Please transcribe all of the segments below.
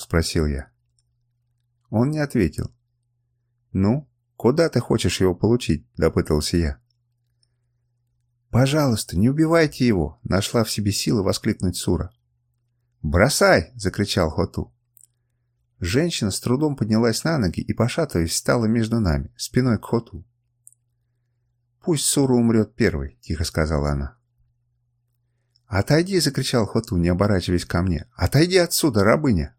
спросил я. Он не ответил. «Ну, куда ты хочешь его получить?» – допытался я. «Пожалуйста, не убивайте его!» – нашла в себе силы воскликнуть Сура. «Бросай!» – закричал Хоту. Женщина с трудом поднялась на ноги и, пошатываясь, встала между нами, спиной к Хоту. «Пусть Сура умрет первой», — тихо сказала она. «Отойди!» — закричал Хоту, не оборачиваясь ко мне. «Отойди отсюда, рабыня!»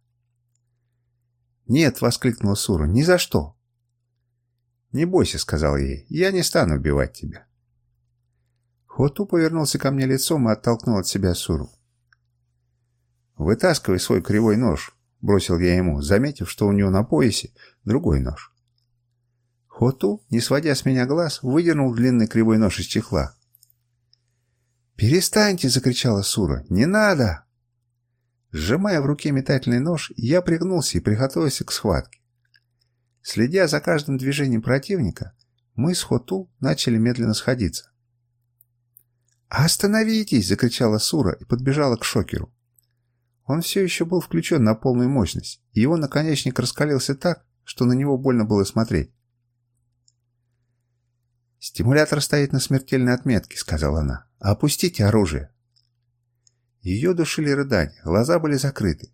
«Нет!» — воскликнула Сура. «Ни за что!» «Не бойся!» — сказал ей. «Я не стану убивать тебя!» Хоту повернулся ко мне лицом и оттолкнул от себя Суру. «Вытаскивай свой кривой нож!» — бросил я ему, заметив, что у него на поясе другой нож. Хоту, не сводя с меня глаз, выдернул длинный кривой нож из чехла. «Перестаньте!» — закричала Сура. «Не надо!» Сжимая в руке метательный нож, я пригнулся и приготовился к схватке. Следя за каждым движением противника, мы с Хоту начали медленно сходиться. «Остановитесь!» — закричала Сура и подбежала к шокеру. Он все еще был включен на полную мощность, и его наконечник раскалился так, что на него больно было смотреть. «Стимулятор стоит на смертельной отметке», — сказала она. «Опустите оружие». Ее душили рыдания, глаза были закрыты.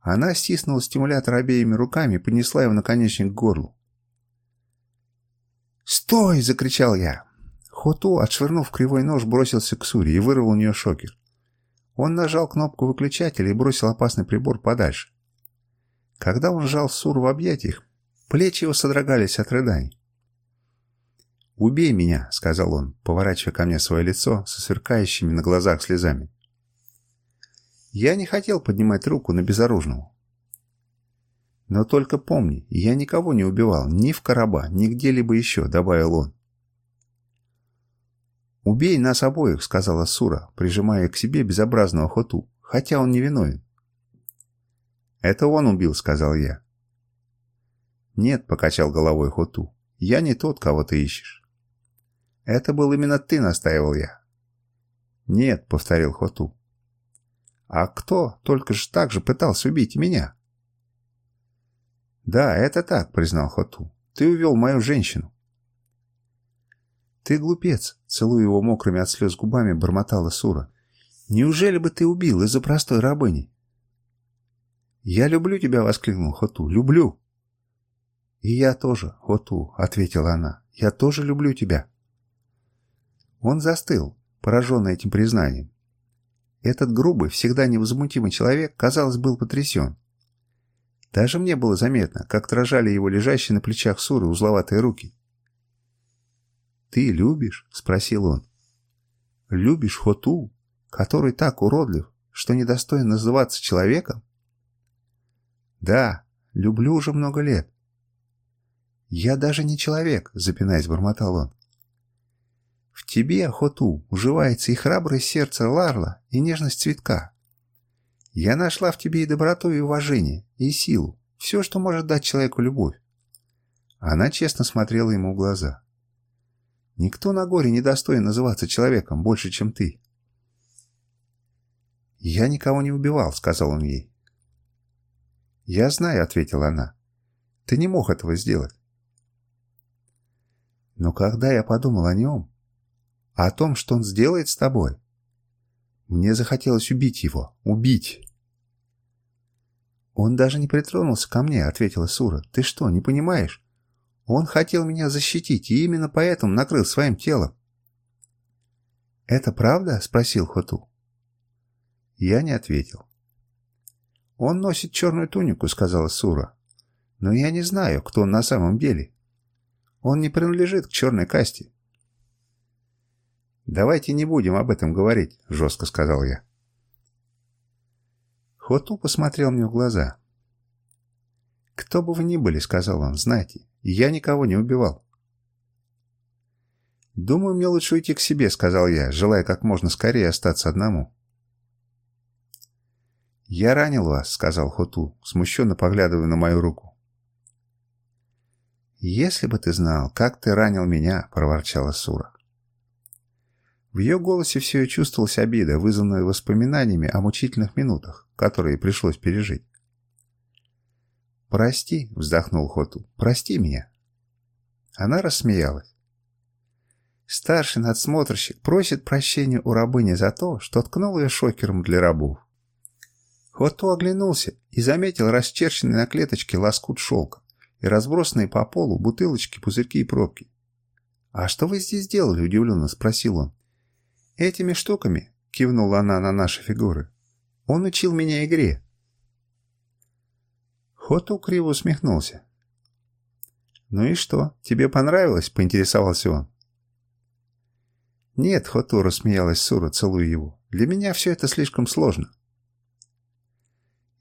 Она стиснула стимулятор обеими руками и поднесла его наконечник к горлу. «Стой!» — закричал я. Хоту, отшвырнув кривой нож, бросился к Суре и вырвал у нее шокер. Он нажал кнопку выключателя и бросил опасный прибор подальше. Когда он сжал Суру в объятиях, плечи его содрогались от рыданий. «Убей меня», — сказал он, поворачивая ко мне свое лицо со сверкающими на глазах слезами. Я не хотел поднимать руку на безоружного. «Но только помни, я никого не убивал, ни в короба, ни где-либо еще», — добавил он. «Убей нас обоих», — сказала Сура, прижимая к себе безобразного Хоту, хотя он не виновен. «Это он убил», — сказал я. «Нет», — покачал головой Хоту, — «я не тот, кого ты ищешь». «Это был именно ты», — настаивал я. «Нет», — повторил Хоту. «А кто только же так же пытался убить меня?» «Да, это так», — признал Хоту. «Ты увел мою женщину». «Ты глупец», — целуя его мокрыми от слез губами, бормотала Сура. «Неужели бы ты убил из-за простой рабыни?» «Я люблю тебя», — воскликнул Хоту. «Люблю». «И я тоже, Хоту», — ответила она. «Я тоже люблю тебя». Он застыл, пораженный этим признанием. Этот грубый, всегда невозмутимый человек, казалось, был потрясен. Даже мне было заметно, как дрожали его лежащие на плечах Суры узловатые руки. «Ты любишь?» — спросил он. «Любишь Хоту, который так уродлив, что недостоин называться человеком?» «Да, люблю уже много лет». «Я даже не человек», — запинаясь, бормотал он. «В тебе, Хоту, уживается и храброе сердце Ларла, и нежность цветка. Я нашла в тебе и доброту, и уважение, и силу, все, что может дать человеку любовь». Она честно смотрела ему в глаза. Никто на горе не достоин называться человеком больше, чем ты. «Я никого не убивал», — сказал он ей. «Я знаю», — ответила она. «Ты не мог этого сделать». Но когда я подумал о нем, о том, что он сделает с тобой, мне захотелось убить его, убить. «Он даже не притронулся ко мне», — ответила Сура. «Ты что, не понимаешь? Он хотел меня защитить, и именно поэтому накрыл своим телом. «Это правда?» – спросил Хоту. Я не ответил. «Он носит черную тунику», – сказала Сура. «Но я не знаю, кто он на самом деле. Он не принадлежит к черной касте». «Давайте не будем об этом говорить», – жестко сказал я. Хоту посмотрел мне в глаза. «Кто бы вы ни были», — сказал он, — «знайте, я никого не убивал». «Думаю, мне лучше уйти к себе», — сказал я, желая как можно скорее остаться одному. «Я ранил вас», — сказал Хоту, смущенно поглядывая на мою руку. «Если бы ты знал, как ты ранил меня», — проворчала Сура. В ее голосе все чувствовалась обида, вызванная воспоминаниями о мучительных минутах, которые пришлось пережить. «Прости», — вздохнул Хоту, — «прости меня». Она рассмеялась. Старший надсмотрщик просит прощения у рабыни за то, что ткнул ее шокером для рабов. Хоту оглянулся и заметил расчерченный на клеточке лоскут шелка и разбросанные по полу бутылочки, пузырьки и пробки. «А что вы здесь делали?» – удивленно спросил он. «Этими штуками», – кивнула она на наши фигуры, – «он учил меня игре». Хоту криво усмехнулся. «Ну и что, тебе понравилось?» – поинтересовался он. «Нет, Хоту», — рассмеялась Сура, целуя его. «Для меня все это слишком сложно».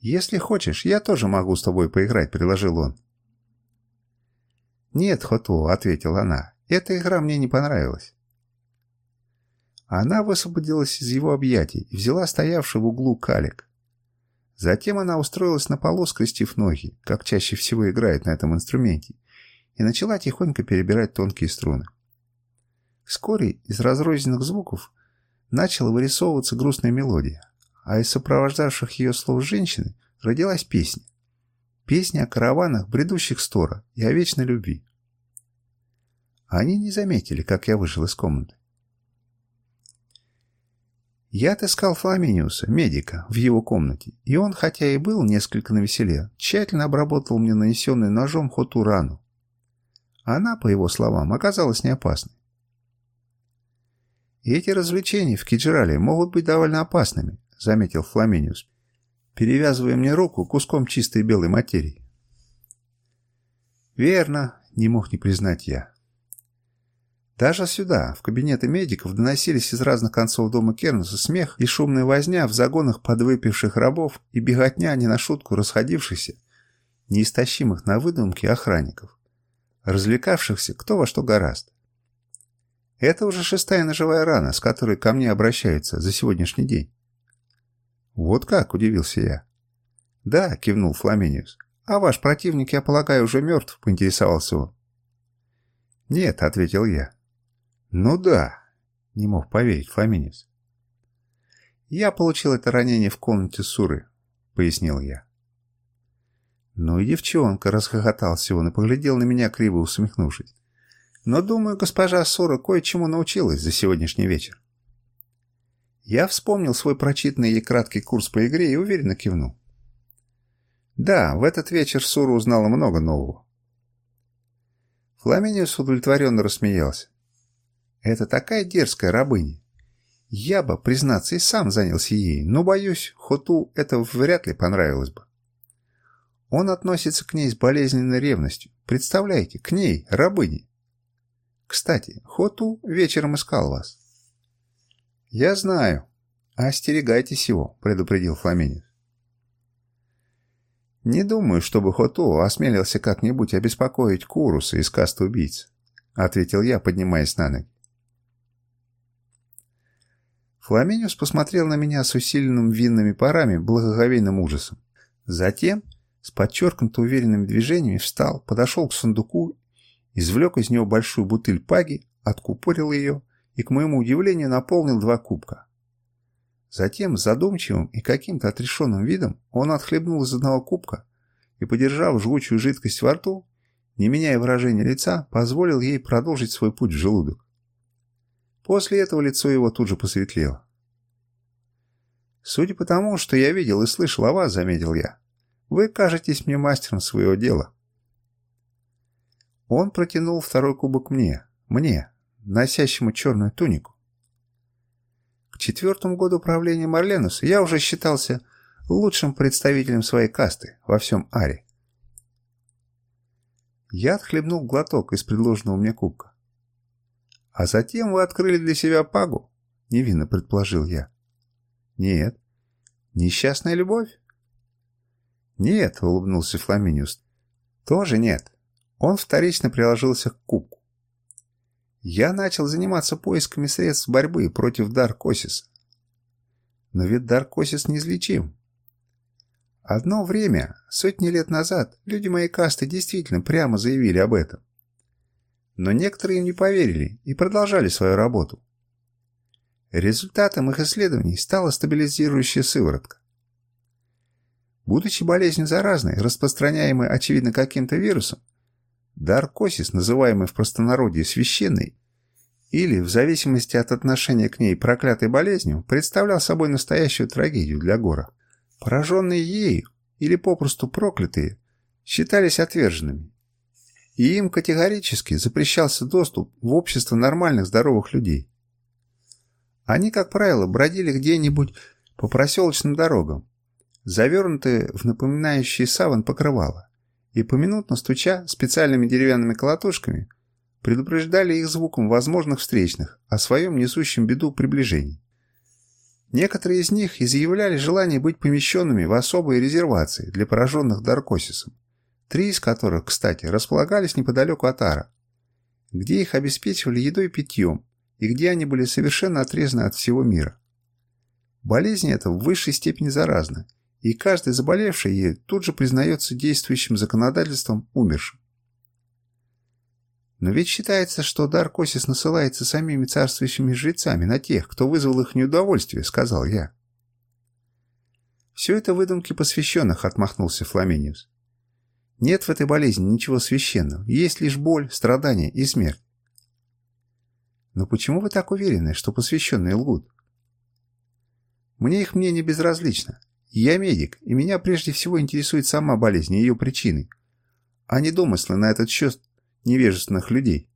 «Если хочешь, я тоже могу с тобой поиграть», — предложил он. «Нет, Хоту», — ответила она, — «эта игра мне не понравилась». Она высвободилась из его объятий и взяла стоявший в углу калик. Затем она устроилась на полу, скрестив ноги, как чаще всего играет на этом инструменте, и начала тихонько перебирать тонкие струны. Вскоре из разрозненных звуков начала вырисовываться грустная мелодия, а из сопровождавших ее слов женщины родилась песня. Песня о караванах, бредущих с Тора, и о вечной любви. Они не заметили, как я вышел из комнаты. Я отыскал Фламиниуса, медика, в его комнате, и он, хотя и был несколько навеселе, тщательно обработал мне нанесенную ножом хоту рану. Она, по его словам, оказалась не опасной. Эти развлечения в Киджирале могут быть довольно опасными, заметил Фламиниус, перевязывая мне руку куском чистой белой материи. Верно, не мог не признать я. Даже сюда, в кабинеты медиков, доносились из разных концов дома Кернуса смех и шумная возня в загонах подвыпивших рабов и беготня не на шутку расходившихся, неистощимых на выдумки охранников, развлекавшихся кто во что гораст. Это уже шестая ножевая рана, с которой ко мне обращаются за сегодняшний день. Вот как, удивился я. Да, кивнул Фламиниус. А ваш противник, я полагаю, уже мертв, поинтересовался он. Нет, ответил я. Ну да, не мог поверить Фламиниус. Я получил это ранение в комнате Суры, пояснил я. Ну и девчонка, расхохотался он и поглядел на меня, криво усмехнувшись. Но, думаю, госпожа Сора кое-чему научилась за сегодняшний вечер. Я вспомнил свой прочитанный ей краткий курс по игре и уверенно кивнул. Да, в этот вечер Сура узнала много нового. Фламиниус удовлетворенно рассмеялся. Это такая дерзкая рабыня. Я бы, признаться, и сам занялся ей, но, боюсь, Хоту это вряд ли понравилось бы. Он относится к ней с болезненной ревностью. Представляете, к ней, рабыне. Кстати, Хоту вечером искал вас. Я знаю. Остерегайтесь его, предупредил Фламинец. Не думаю, чтобы Хоту осмелился как-нибудь обеспокоить Куруса из касты убийц, ответил я, поднимаясь на ноги. Фламиниус посмотрел на меня с усиленным винными парами благоговейным ужасом. Затем, с подчеркнуто уверенными движениями, встал, подошел к сундуку извлек из него большую бутыль паги, откупорил ее и, к моему удивлению, наполнил два кубка. Затем, задумчивым и каким-то отрешенным видом, он отхлебнул из одного кубка и, подержав жгучую жидкость во рту, не меняя выражения лица, позволил ей продолжить свой путь в желудок. После этого лицо его тут же посветлело. «Судя по тому, что я видел и слышал о вас, — заметил я, — вы кажетесь мне мастером своего дела». Он протянул второй кубок мне, мне, носящему черную тунику. К четвертому году правления Марленуса я уже считался лучшим представителем своей касты во всем Аре. Я отхлебнул глоток из предложенного мне кубка. «А затем вы открыли для себя пагу?» — невинно предположил я. «Нет». «Несчастная любовь?» «Нет», — улыбнулся Фламиниус. «Тоже нет. Он вторично приложился к кубку. Я начал заниматься поисками средств борьбы против Даркосиса. Но ведь Даркосис неизлечим. Одно время, сотни лет назад, люди моей касты действительно прямо заявили об этом. Но некоторые не поверили и продолжали свою работу. Результатом их исследований стала стабилизирующая сыворотка. Будучи болезнью заразной, распространяемой, очевидно, каким-то вирусом, даркосис, называемый в простонародье священной, или, в зависимости от отношения к ней проклятой болезнью, представлял собой настоящую трагедию для Гора. Пораженные ею, или попросту проклятые, считались отверженными, и им категорически запрещался доступ в общество нормальных здоровых людей. Они, как правило, бродили где-нибудь по проселочным дорогам, завернутые в напоминающие саван покрывала, и поминутно стуча специальными деревянными колотушками, предупреждали их звуком возможных встречных о своем несущем беду приближении. Некоторые из них изъявляли желание быть помещенными в особые резервации для пораженных Даркосисом, три из которых, кстати, располагались неподалеку от Ара, где их обеспечивали едой и питьем, и где они были совершенно отрезаны от всего мира. Болезнь эта в высшей степени заразна, и каждый заболевший ею тут же признается действующим законодательством умершим. Но ведь считается, что дар Косис насылается самими царствующими жрецами на тех, кто вызвал их неудовольствие, сказал я. Все это выдумки посвященных, отмахнулся Фламиниус. Нет в этой болезни ничего священного, есть лишь боль, страдания и смерть. Но почему вы так уверены, что посвященные лгут? Мне их мнение безразлично. Я медик, и меня прежде всего интересует сама болезнь и ее причины, а не домыслы на этот счет невежественных людей.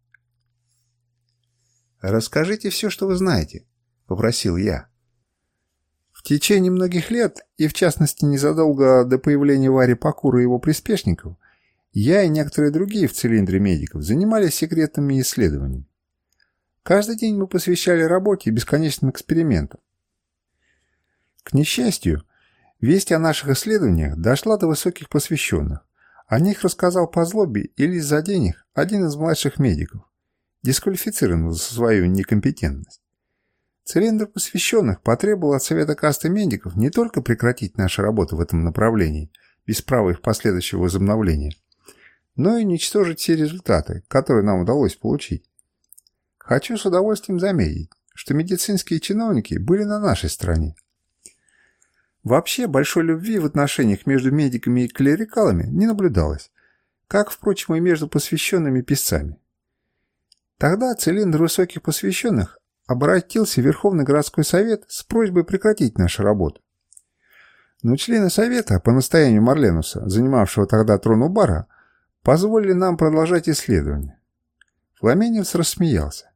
«Расскажите все, что вы знаете», — попросил я. В течение многих лет, и в частности незадолго до появления Вари Пакура и его приспешников, я и некоторые другие в цилиндре медиков занимались секретными исследованиями. Каждый день мы посвящали работе бесконечным экспериментам. К несчастью, весть о наших исследованиях дошла до высоких посвященных, о них рассказал по злобе или из-за денег один из младших медиков, дисквалифицированный за свою некомпетентность. Цилиндр посвященных потребовал от Совета касты медиков не только прекратить нашу работу в этом направлении, без права их последующего возобновления, но и уничтожить все результаты, которые нам удалось получить. Хочу с удовольствием заметить, что медицинские чиновники были на нашей стороне, Вообще большой любви в отношениях между медиками и клерикалами не наблюдалось, как, впрочем, и между посвященными писцами. Тогда цилиндр высоких посвященных обратился в Верховный городской совет с просьбой прекратить нашу работу. Но члены совета, по настоянию Марленуса, занимавшего тогда трон у бара, позволили нам продолжать исследование. Фламениус рассмеялся.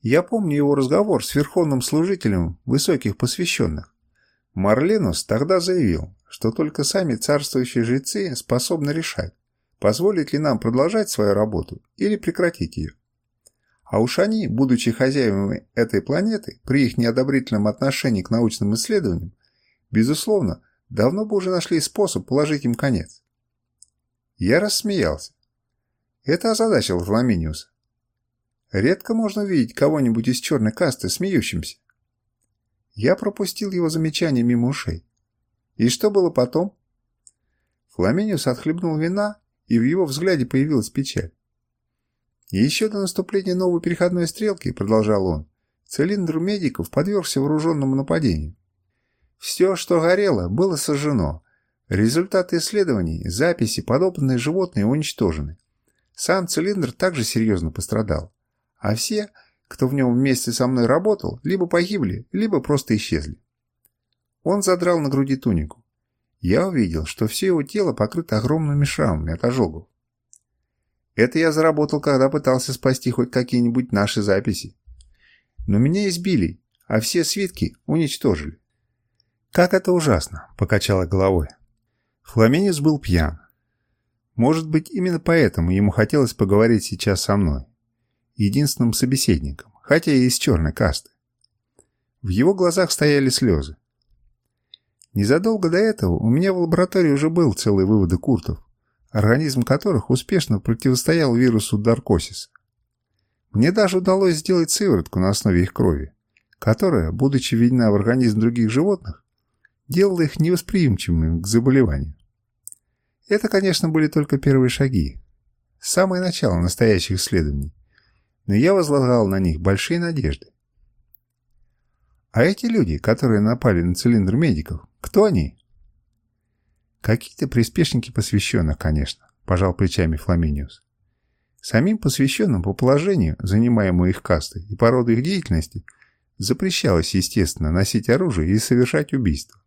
Я помню его разговор с верховным служителем высоких посвященных. Марленус тогда заявил, что только сами царствующие жрецы способны решать, позволить ли нам продолжать свою работу или прекратить ее. А уж они, будучи хозяевами этой планеты, при их неодобрительном отношении к научным исследованиям, безусловно, давно бы уже нашли способ положить им конец. Я рассмеялся. Это озадачило Фламиниуса. Редко можно увидеть кого-нибудь из черной касты смеющимся. Я пропустил его замечание мимо ушей. И что было потом? Фламиниус отхлебнул вина, и в его взгляде появилась печаль. Еще до наступления новой переходной стрелки, продолжал он, цилиндр медиков подвергся вооруженному нападению. Все, что горело, было сожжено. Результаты исследований, записи, подобные животные уничтожены. Сам цилиндр также серьезно пострадал. А все, кто в нем вместе со мной работал, либо погибли, либо просто исчезли. Он задрал на груди тунику. Я увидел, что все его тело покрыто огромными шрамами от ожогов. Это я заработал, когда пытался спасти хоть какие-нибудь наши записи. Но меня избили, а все свитки уничтожили. «Как это ужасно!» — покачала головой. Фламинис был пьян. Может быть, именно поэтому ему хотелось поговорить сейчас со мной единственным собеседником, хотя и из черной касты. В его глазах стояли слезы. Незадолго до этого у меня в лаборатории уже был целый выводы куртов, организм которых успешно противостоял вирусу Даркосиса. Мне даже удалось сделать сыворотку на основе их крови, которая, будучи введена в организм других животных, делала их невосприимчивыми к заболеванию. Это, конечно, были только первые шаги, самое начало настоящих исследований, но я возлагал на них большие надежды. А эти люди, которые напали на цилиндр медиков, кто они? Какие-то приспешники посвященных, конечно, пожал плечами Фламиниус. Самим посвященным по положению, занимаемой их кастой и по роду их деятельности, запрещалось, естественно, носить оружие и совершать убийства.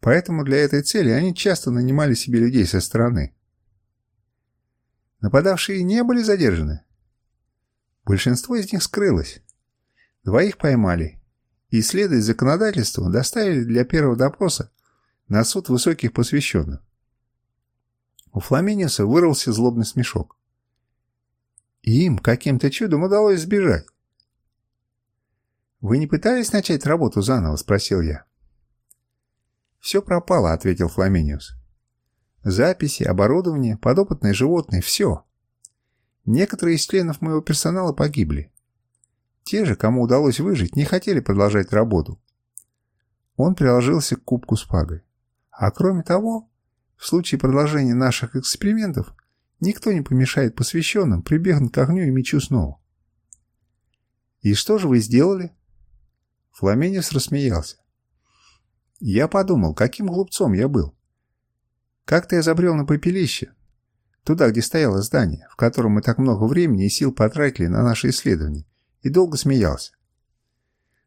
Поэтому для этой цели они часто нанимали себе людей со стороны. Нападавшие не были задержаны. Большинство из них скрылось. Двоих поймали и, следуя законодательству, доставили для первого допроса на суд высоких посвященных. У Фламиниуса вырвался злобный смешок. И им каким-то чудом удалось сбежать. «Вы не пытались начать работу заново?» – спросил я. «Все пропало», – ответил Фламиниус. «Записи, оборудование, подопытные животные – все. Некоторые из членов моего персонала погибли. Те же, кому удалось выжить, не хотели продолжать работу. Он приложился к кубку с пагой. А кроме того, в случае продолжения наших экспериментов Никто не помешает посвященным прибегнуть к огню и мечу снова. «И что же вы сделали?» Фламениус рассмеялся. «Я подумал, каким глупцом я был. Как-то я забрел на попелище, туда, где стояло здание, в котором мы так много времени и сил потратили на наши исследования, и долго смеялся.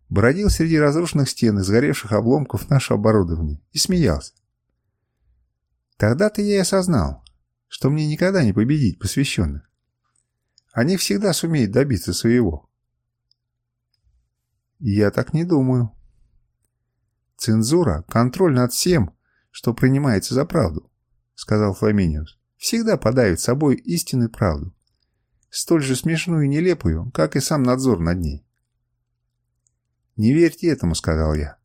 Бродил среди разрушенных стен и сгоревших обломков нашего оборудования и смеялся. Тогда-то я и осознал, что мне никогда не победить посвященных. Они всегда сумеют добиться своего. Я так не думаю. Цензура, контроль над всем, что принимается за правду, сказал Фламиниус, всегда подавит собой истинную правду, столь же смешную и нелепую, как и сам надзор над ней. «Не верьте этому», — сказал я.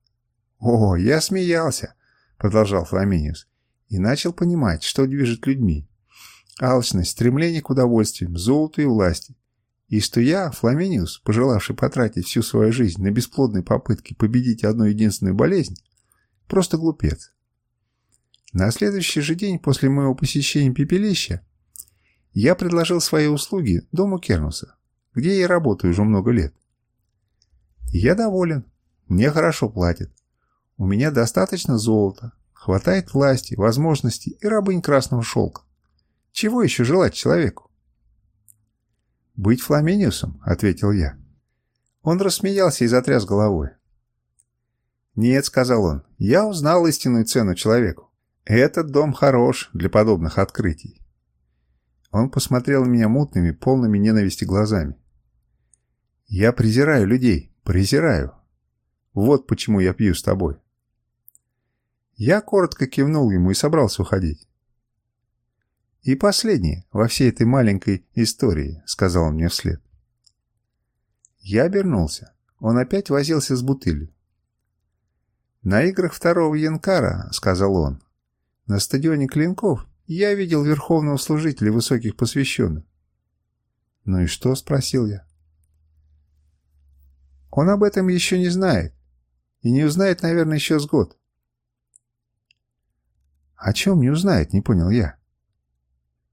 «О, я смеялся», — продолжал Фламиниус, и начал понимать, что движет людьми. Алчность, стремление к удовольствиям, золоту и власти. И что я, Фламиниус, пожелавший потратить всю свою жизнь на бесплодные попытки победить одну единственную болезнь, просто глупец. На следующий же день после моего посещения пепелища я предложил свои услуги дому Кернуса, где я работаю уже много лет. Я доволен, мне хорошо платят. У меня достаточно золота, хватает власти, возможностей и рабынь красного шелка. Чего еще желать человеку? «Быть Фламиниусом», — ответил я. Он рассмеялся и затряс головой. «Нет», — сказал он, — «я узнал истинную цену человеку. Этот дом хорош для подобных открытий». Он посмотрел на меня мутными, полными ненависти глазами. «Я презираю людей, презираю. Вот почему я пью с тобой». Я коротко кивнул ему и собрался уходить. «И последнее во всей этой маленькой истории», — сказал он мне вслед. Я обернулся. Он опять возился с бутылью. «На играх второго Янкара», — сказал он, — «на стадионе Клинков я видел верховного служителя высоких посвященных». «Ну и что?» — спросил я. «Он об этом еще не знает. И не узнает, наверное, еще с год». «О чем не узнает?» — не понял я.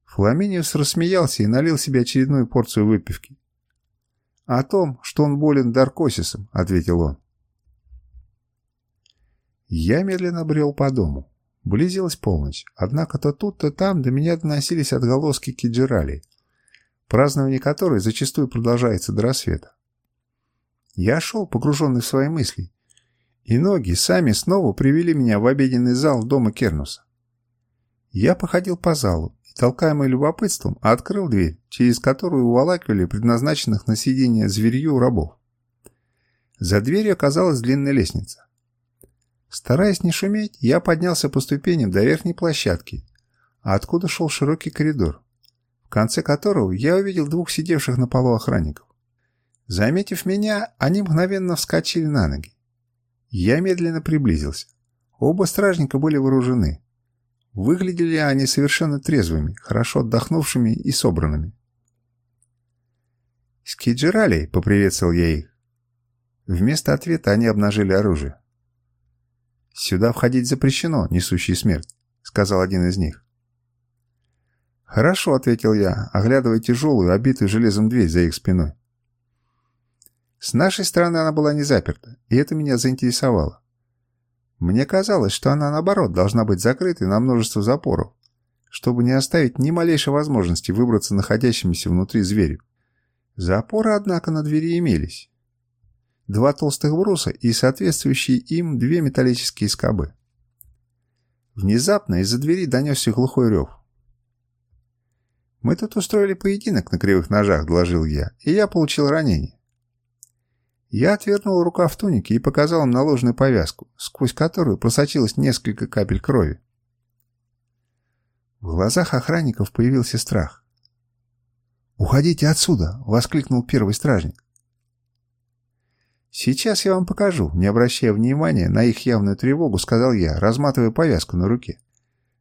Фламиниус рассмеялся и налил себе очередную порцию выпивки. «О том, что он болен даркосисом», — ответил он. Я медленно брел по дому. Близилась полночь, однако то тут, то там до меня доносились отголоски киджирали, празднование которой зачастую продолжается до рассвета. Я шел, погруженный в свои мысли, и ноги сами снова привели меня в обеденный зал дома Кернуса. Я походил по залу, толкаемый любопытством, открыл дверь, через которую уволакивали предназначенных на сиденье зверью рабов. За дверью оказалась длинная лестница. Стараясь не шуметь, я поднялся по ступеням до верхней площадки, откуда шел широкий коридор, в конце которого я увидел двух сидевших на полу охранников. Заметив меня, они мгновенно вскочили на ноги. Я медленно приблизился. Оба стражника были вооружены. Выглядели они совершенно трезвыми, хорошо отдохнувшими и собранными. «Скиджирали!» — поприветствовал я их. Вместо ответа они обнажили оружие. «Сюда входить запрещено, несущий смерть», — сказал один из них. «Хорошо», — ответил я, оглядывая тяжелую, обитую железом дверь за их спиной. С нашей стороны она была не заперта, и это меня заинтересовало. Мне казалось, что она, наоборот, должна быть закрытой на множество запоров, чтобы не оставить ни малейшей возможности выбраться находящимся внутри зверю. Запоры, однако, на двери имелись. Два толстых бруса и соответствующие им две металлические скобы. Внезапно из-за двери донесся глухой рев. «Мы тут устроили поединок на кривых ножах», — доложил я, — «и я получил ранение». Я отвернул рука в тунике и показал им наложенную повязку, сквозь которую просочилось несколько капель крови. В глазах охранников появился страх. «Уходите отсюда!» — воскликнул первый стражник. «Сейчас я вам покажу», — не обращая внимания на их явную тревогу, сказал я, разматывая повязку на руке.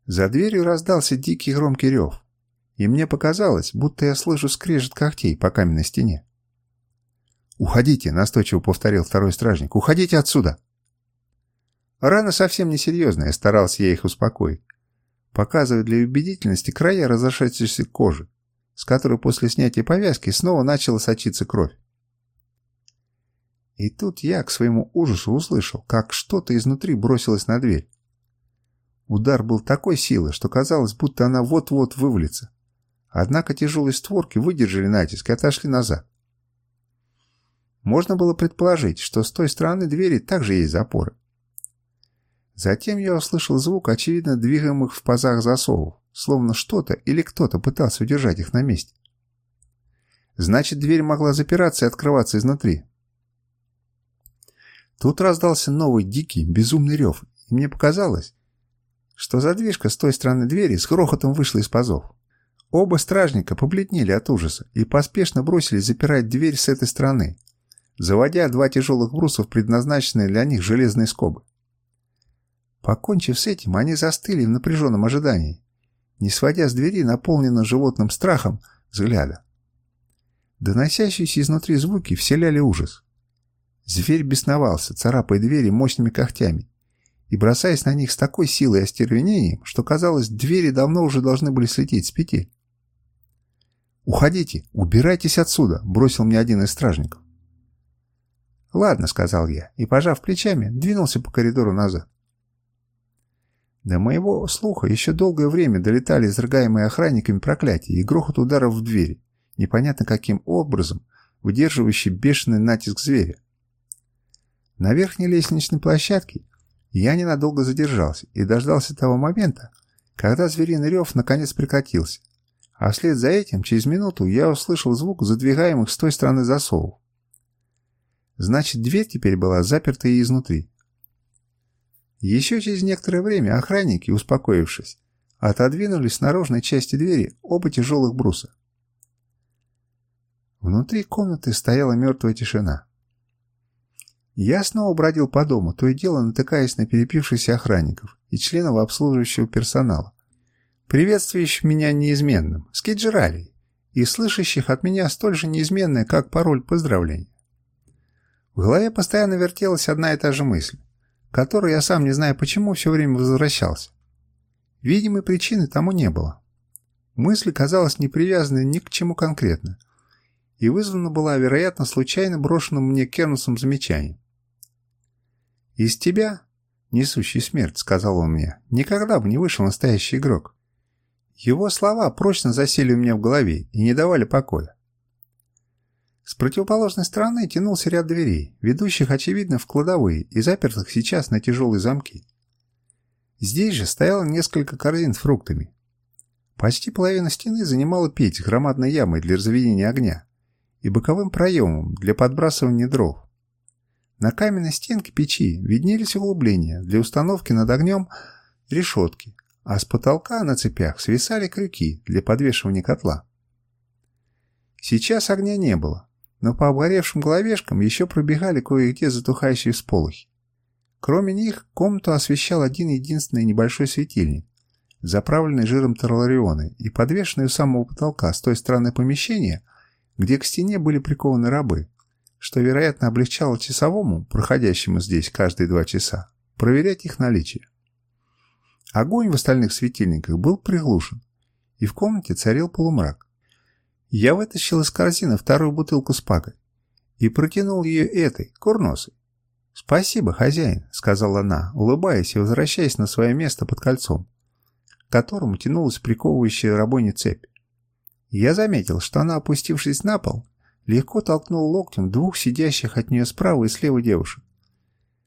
За дверью раздался дикий громкий рев и мне показалось, будто я слышу скрежет когтей по каменной стене. «Уходите!» — настойчиво повторил второй стражник. «Уходите отсюда!» Рана совсем несерьезная, старался я их успокоить, показывая для убедительности края разошедшейся кожи, с которой после снятия повязки снова начала сочиться кровь. И тут я, к своему ужасу, услышал, как что-то изнутри бросилось на дверь. Удар был такой силы, что казалось, будто она вот-вот вывалится. Однако тяжелые створки выдержали натиск и отошли назад. Можно было предположить, что с той стороны двери также есть запоры. Затем я услышал звук, очевидно, двигаемых в пазах засовов, словно что-то или кто-то пытался удержать их на месте. Значит, дверь могла запираться и открываться изнутри. Тут раздался новый дикий, безумный рев, и мне показалось, что задвижка с той стороны двери с грохотом вышла из пазов. Оба стражника побледнели от ужаса и поспешно бросились запирать дверь с этой стороны, заводя два тяжелых брусов, предназначенные для них железные скобы. Покончив с этим, они застыли в напряженном ожидании, не сводя с двери, наполненного животным страхом, взгляда. Доносящиеся изнутри звуки вселяли ужас. Зверь бесновался, царапая двери мощными когтями, и бросаясь на них с такой силой и остервенением, что, казалось, двери давно уже должны были слететь с петель. «Уходите! Убирайтесь отсюда!» — бросил мне один из стражников. «Ладно», — сказал я, и, пожав плечами, двинулся по коридору назад. До моего слуха еще долгое время долетали изрыгаемые охранниками проклятия и грохот ударов в двери, непонятно каким образом выдерживающий бешеный натиск зверя. На верхней лестничной площадке я ненадолго задержался и дождался того момента, когда звериный рев наконец прекратился, а вслед за этим, через минуту, я услышал звук задвигаемых с той стороны засовов. Значит, дверь теперь была заперта и изнутри. Еще через некоторое время охранники, успокоившись, отодвинули с наружной части двери оба тяжелых бруса. Внутри комнаты стояла мертвая тишина. Я снова бродил по дому, то и дело натыкаясь на перепившихся охранников и членов обслуживающего персонала, приветствующих меня неизменным, скиджералей, и слышащих от меня столь же неизменное, как пароль поздравления. В голове постоянно вертелась одна и та же мысль, которую я сам не знаю почему все время возвращался. Видимой причины тому не было. Мысль казалась не привязанной ни к чему конкретно, и вызвана была, вероятно, случайно брошенным мне Кернусом замечанием. «Из тебя, несущий смерть», — сказал он мне, — «никогда бы не вышел настоящий игрок. Его слова прочно засели у меня в голове и не давали покоя. С противоположной стороны тянулся ряд дверей, ведущих, очевидно, в кладовые и запертых сейчас на тяжелые замки. Здесь же стояло несколько корзин с фруктами. Почти половина стены занимала печь громадной ямой для разведения огня и боковым проемом для подбрасывания дров. На каменной стенке печи виднелись углубления для установки над огнем решетки, а с потолка на цепях свисали крюки для подвешивания котла. Сейчас огня не было, но по обгоревшим головешкам еще пробегали кое-где затухающие всполохи. Кроме них, комнату освещал один единственный небольшой светильник, заправленный жиром тарлариона и подвешенный у самого потолка с той стороны помещения, где к стене были прикованы рабы, что, вероятно, облегчало часовому, проходящему здесь каждые два часа, проверять их наличие. Огонь в остальных светильниках был приглушен, и в комнате царил полумрак. Я вытащил из корзины вторую бутылку с пагой и протянул ее этой, курносой. «Спасибо, хозяин», — сказала она, улыбаясь и возвращаясь на свое место под кольцом, к которому тянулась приковывающая рабоне цепь. Я заметил, что она, опустившись на пол, легко толкнула локтем двух сидящих от нее справа и слева девушек.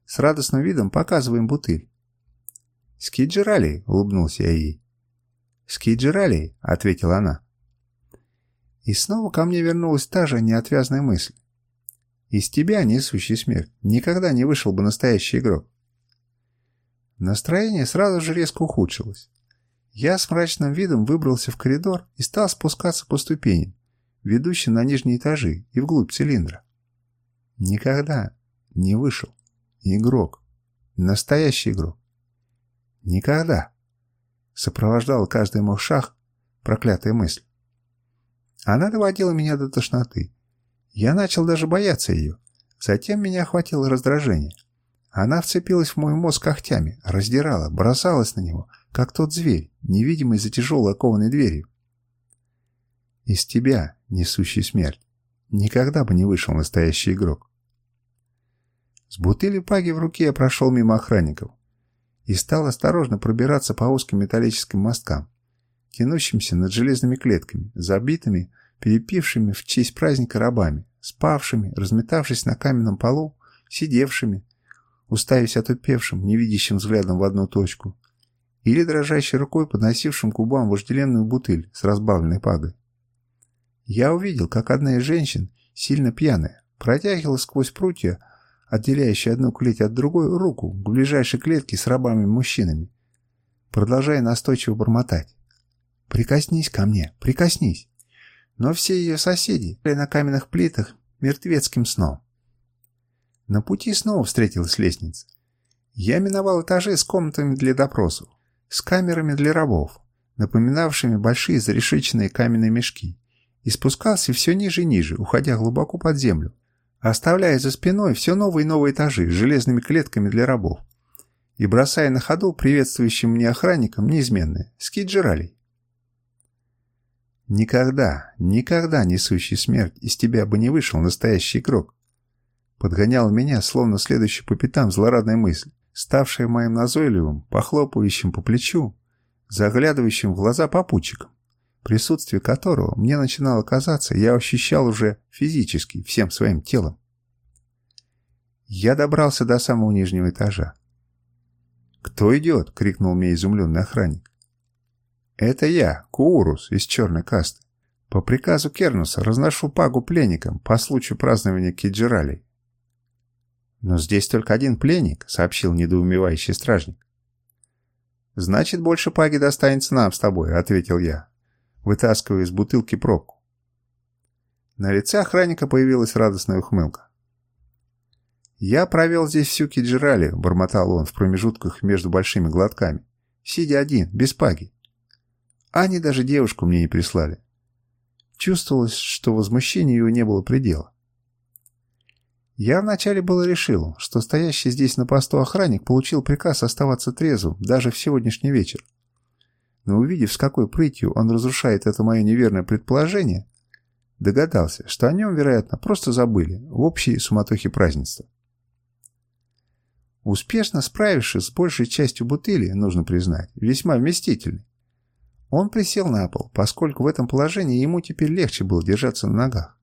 С радостным видом показываем бутыль. «Скиджирали», — улыбнулся я ей. «Скиджирали», — ответила она. И снова ко мне вернулась та же неотвязная мысль. Из тебя, несущий смерть, никогда не вышел бы настоящий игрок. Настроение сразу же резко ухудшилось. Я с мрачным видом выбрался в коридор и стал спускаться по ступеням, ведущим на нижние этажи и вглубь цилиндра. Никогда не вышел. Игрок. Настоящий игрок. Никогда. Сопровождал каждый мой шаг проклятая мысль. Она доводила меня до тошноты. Я начал даже бояться ее. Затем меня охватило раздражение. Она вцепилась в мой мозг когтями, раздирала, бросалась на него, как тот зверь, невидимый за тяжелой окованной дверью. Из тебя, несущий смерть, никогда бы не вышел настоящий игрок. С бутылью паги в руке я прошел мимо охранников и стал осторожно пробираться по узким металлическим мосткам, тянущимся над железными клетками, забитыми, перепившими в честь праздника рабами, спавшими, разметавшись на каменном полу, сидевшими, уставясь отупевшим, невидящим взглядом в одну точку, или дрожащей рукой подносившим к губам вожделенную бутыль с разбавленной пагой. Я увидел, как одна из женщин, сильно пьяная, протягивала сквозь прутья отделяющий одну клеть от другой, руку к ближайшей клетке с рабами-мужчинами, продолжая настойчиво бормотать. «Прикоснись ко мне, прикоснись!» Но все ее соседи были на каменных плитах мертвецким сном. На пути снова встретилась лестница. Я миновал этажи с комнатами для допросов, с камерами для рабов, напоминавшими большие зарешеченные каменные мешки, и спускался все ниже и ниже, уходя глубоко под землю, оставляя за спиной все новые и новые этажи с железными клетками для рабов и бросая на ходу приветствующим мне охранникам неизменное скиджиралей. Никогда, никогда несущий смерть из тебя бы не вышел настоящий игрок. Подгонял меня, словно следующий по пятам злорадная мысль, ставшая моим назойливым, похлопывающим по плечу, заглядывающим в глаза попутчиком присутствие которого мне начинало казаться, я ощущал уже физически, всем своим телом. Я добрался до самого нижнего этажа. «Кто идет?» — крикнул мне изумленный охранник. «Это я, Куурус, из черной касты. По приказу Кернуса разношу пагу пленникам по случаю празднования Киджиралей». «Но здесь только один пленник», — сообщил недоумевающий стражник. «Значит, больше паги достанется нам с тобой», — ответил я, вытаскивая из бутылки пробку. На лице охранника появилась радостная ухмылка. «Я провел здесь всю киджирали», — бормотал он в промежутках между большими глотками, сидя один, без паги. Они даже девушку мне не прислали. Чувствовалось, что возмущению его не было предела. Я вначале было решил, что стоящий здесь на посту охранник получил приказ оставаться трезвым даже в сегодняшний вечер но увидев, с какой прытью он разрушает это мое неверное предположение, догадался, что о нем, вероятно, просто забыли в общей суматохе празднества. Успешно справившись с большей частью бутыли, нужно признать, весьма вместительный, он присел на пол, поскольку в этом положении ему теперь легче было держаться на ногах.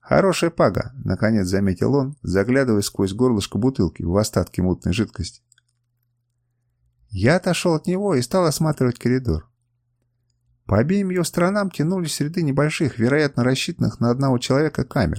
«Хорошая пага», — наконец заметил он, заглядывая сквозь горлышко бутылки в остатки мутной жидкости. Я отошел от него и стал осматривать коридор. По обеим ее сторонам тянулись ряды небольших, вероятно, рассчитанных на одного человека камер,